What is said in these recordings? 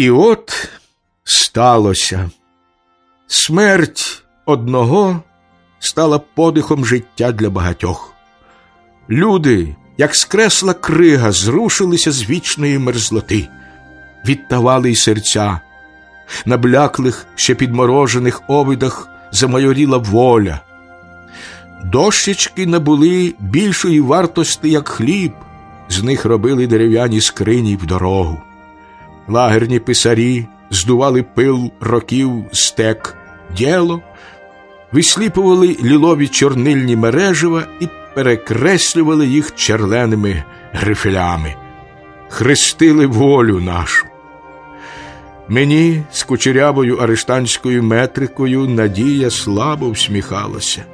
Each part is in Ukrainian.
І от сталося. Смерть одного стала подихом життя для багатьох. Люди, як скресла крига, зрушилися з вічної мерзлоти, відтавали й серця, на бляклих, ще підморожених овидах замайоріла воля. Дощечки набули більшої вартості, як хліб, з них робили дерев'яні скрині в дорогу. Лагерні писарі здували пил років стек, діло, висліпували лілові чорнильні мережева і перекреслювали їх черленими грифелями, хрестили волю нашу. Мені з кучерявою арештанською метрикою надія слабо всміхалася.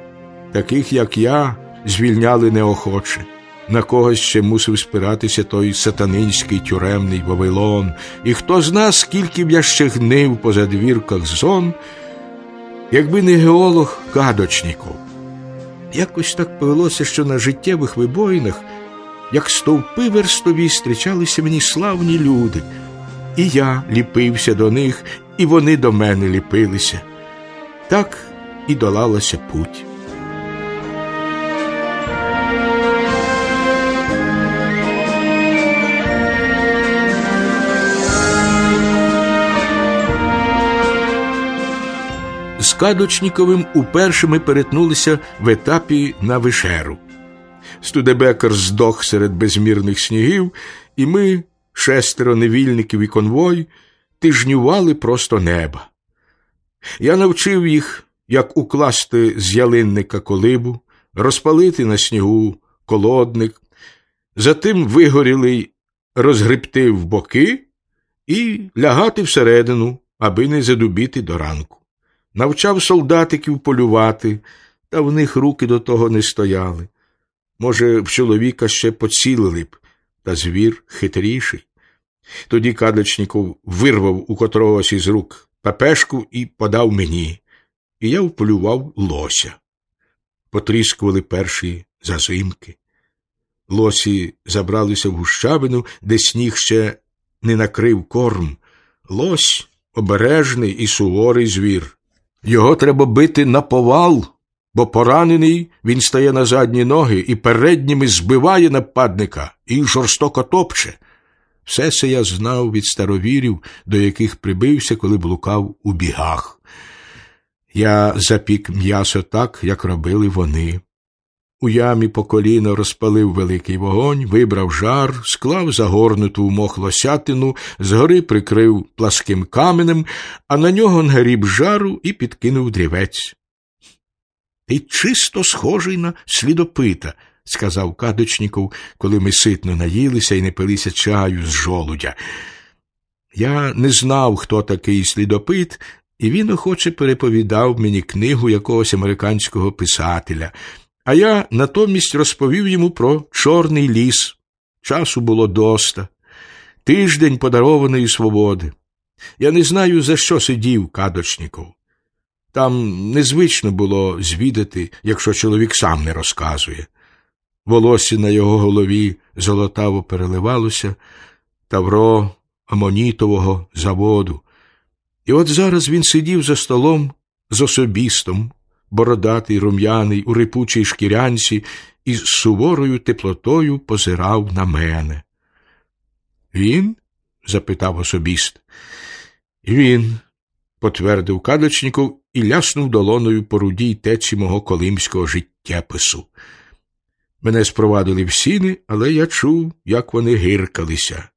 Таких, як я, звільняли неохоче. На когось ще мусив спиратися той сатанинський тюремний Вавилон, і хто зна, скільки б я ще гнив по задвірках зон, якби не геолог кадочніков. Якось так повелося, що на життєвих вибоїнах, як стовпи верстові, зустрічалися мені славні люди, і я ліпився до них, і вони до мене ліпилися. Так і долалася путь. Кадочніковим уперше ми перетнулися в етапі на вишеру. Студебекер здох серед безмірних снігів, і ми, шестеро невільників і конвой, тижнювали просто неба. Я навчив їх, як укласти з ялинника колибу, розпалити на снігу колодник, затим вигорілий розгребти в боки і лягати всередину, аби не задубіти до ранку навчав солдатиків полювати, та в них руки до того не стояли. Може, в чоловіка ще поцілили б, та звір хитріший. Тоді Кадочніков вирвав у котрогось із рук пепешку і подав мені, і я вполював лося. Потріскували перші зазимки. Лосі забралися в гущавину, де сніг ще не накрив корм. Лось обережний і суворий звір. Його треба бити на повал, бо поранений він стає на задні ноги і передніми збиває нападника і жорстоко топче. Все це я знав від старовірів, до яких прибився, коли блукав у бігах. Я запік м'ясо так, як робили вони. У ямі по коліно розпалив великий вогонь, вибрав жар, склав загорнуту в мох лосятину, згори прикрив пласким каменем, а на нього нагріб жару і підкинув дрівець. Ти чисто схожий на слідопита, сказав Кадочніков, коли ми ситно наїлися і не пилися чаю з жолудя. Я не знав, хто такий слідопит, і він охоче переповідав мені книгу якогось американського писателя а я натомість розповів йому про Чорний ліс. Часу було доста, тиждень подарованої свободи. Я не знаю, за що сидів Кадочніков. Там незвично було звідати, якщо чоловік сам не розказує. Волосся на його голові золотаво переливалося, тавро амонітового заводу. І от зараз він сидів за столом з особістом бородатий, рум'яний, у рипучій шкірянці і з суворою теплотою позирав на мене. Він? запитав особіст. Він, потвердив кадочніков і ляснув долоною по рудій течі мого колимського життєпису. Мене спровадили в сіни, але я чув, як вони гиркалися.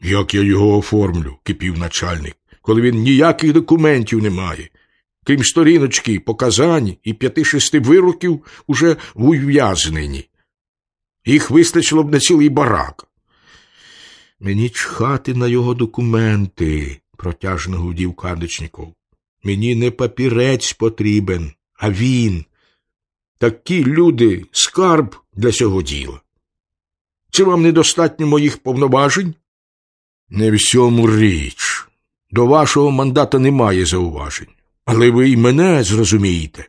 Як я його оформлю, кипів начальник, коли він ніяких документів не має крім сторіночки, показань і п'яти-шести вироків, уже в ув'язненні. Їх вистачило б на цілий барак. Мені чхати на його документи, протяжно гудів Кадочніков. Мені не папірець потрібен, а він. Такі люди скарб для цього діла. Чи вам недостатньо моїх повноважень? Не всьому річ. До вашого мандата немає зауважень. Але ви й мене зрозумієте.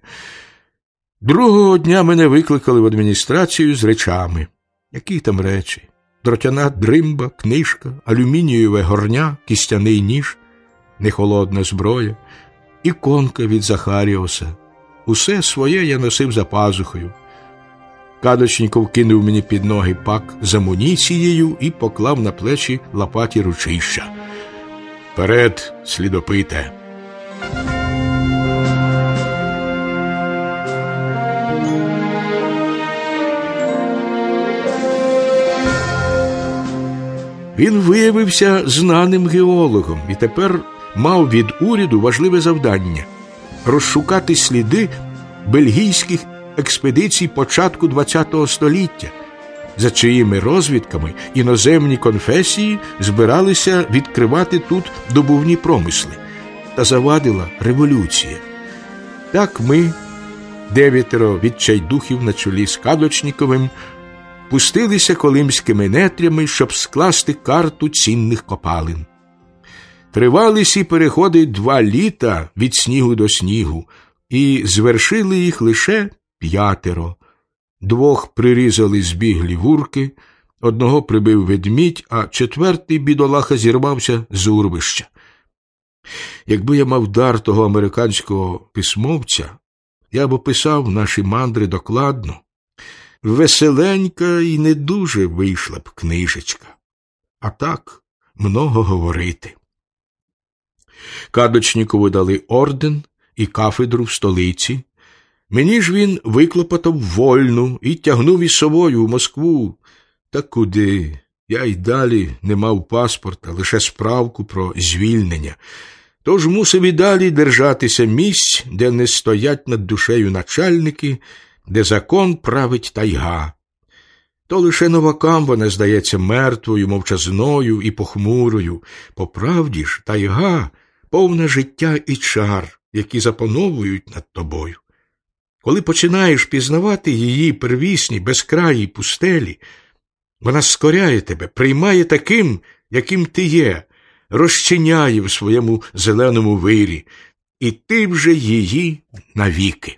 Другого дня мене викликали в адміністрацію з речами. Які там речі? дротяна дримба, книжка, алюмінієве горня, кістяний ніж, нехолодна зброя, іконка від Захаріоса. Усе своє я носив за пазухою. Кадочніков кинув мені під ноги пак з амуніцією і поклав на плечі лопаті ручища. Вперед, слідопите. Він виявився знаним геологом і тепер мав від уряду важливе завдання розшукати сліди бельгійських експедицій початку ХХ століття, за чиїми розвідками іноземні конфесії збиралися відкривати тут добувні промисли, та завадила революція. Так ми, дев'ятеро відчайдухів на чолі з Кадочніковим, пустилися колимськими нетрями, щоб скласти карту цінних копалин. Тривали сі переходи два літа від снігу до снігу, і звершили їх лише п'ятеро. Двох прирізали збіглі вурки, одного прибив ведмідь, а четвертий бідолаха зірвався з урвища. Якби я мав дар того американського письмовця, я б описав наші мандри докладно. Веселенька і не дуже вийшла б книжечка. А так много говорити. Кадочнікову дали орден і кафедру в столиці. Мені ж він виклопотав вольну і тягнув із собою в Москву. Та куди? Я й далі не мав паспорта, лише справку про звільнення. Тож мусив і далі держатися місць, де не стоять над душею начальники, де закон править тайга. То лише новакам вона здається мертвою, мовчазною і похмурою. По правді ж, тайга повне життя і чар, які запановують над тобою. Коли починаєш пізнавати її первісні, безкраї пустелі, вона скоряє тебе, приймає таким, яким ти є, розчиняє в своєму зеленому вирі, і ти вже її навіки.